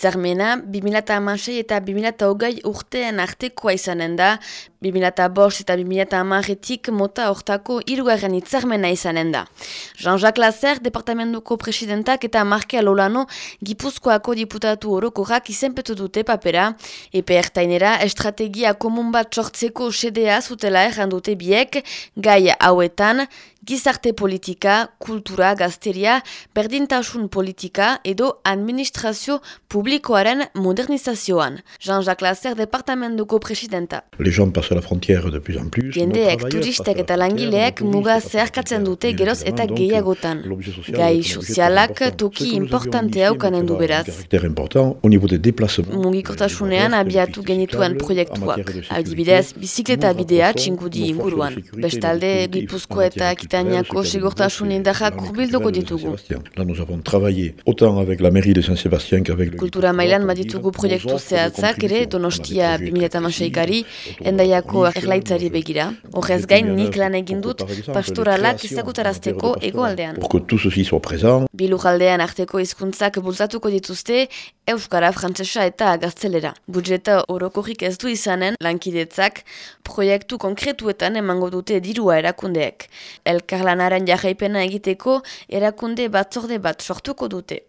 Itzarmena, 2006 eta 2008 urtean artekoa izanen da, 2005 eta 2008etik mota hortako irugarren itzarmena izanen da. Jean-Jacques Lasser, departamentuko presidentak eta Marke Lolano, Gipuzkoako diputatu orokorak izenpetu dute papera, epe ertainera estrategia komun bat sortzeko sedea zutela errandute biek, gai hauetan, gizarte politika, kultura, gazteria, berdintasun politika edo administrazio publikoaren modernizazioan. Jean-Jacques Lasser, departamentuko presidenta. Les gens passent la frontière de plus en plus. Jendeek, turistek eta langileek muga zeharkatzen dute geroz eta gehiagotan. Gai sozialak toki importante haukanen du beraz. Mugikortasunean abiatu genituen proiektuak. Adibidez, bizikleta bidea txinkudi inguruan. Bestalde, Gipuzko eta Akitaniako segurtasun indahak urbilduko ditugu. Kultura mailan baditugu proiektu zehatzak ere Donostia 2006-ari endaiako erlaitzari begira. Horrez gain nik lan egin dut pastoralak izakutarazteko egoaldean. Bilujaldean arteko hizkuntzak bultzatuko dituzte Euskara, Frantzesa eta Gaztelera. Budjeta orokorrik ez du izanen lankidetzak proiektu konkretuetan emango dute dirua erakundeek. Elkarlanaren jarraipena egiteko erakunde batzorde bat sortuko dute.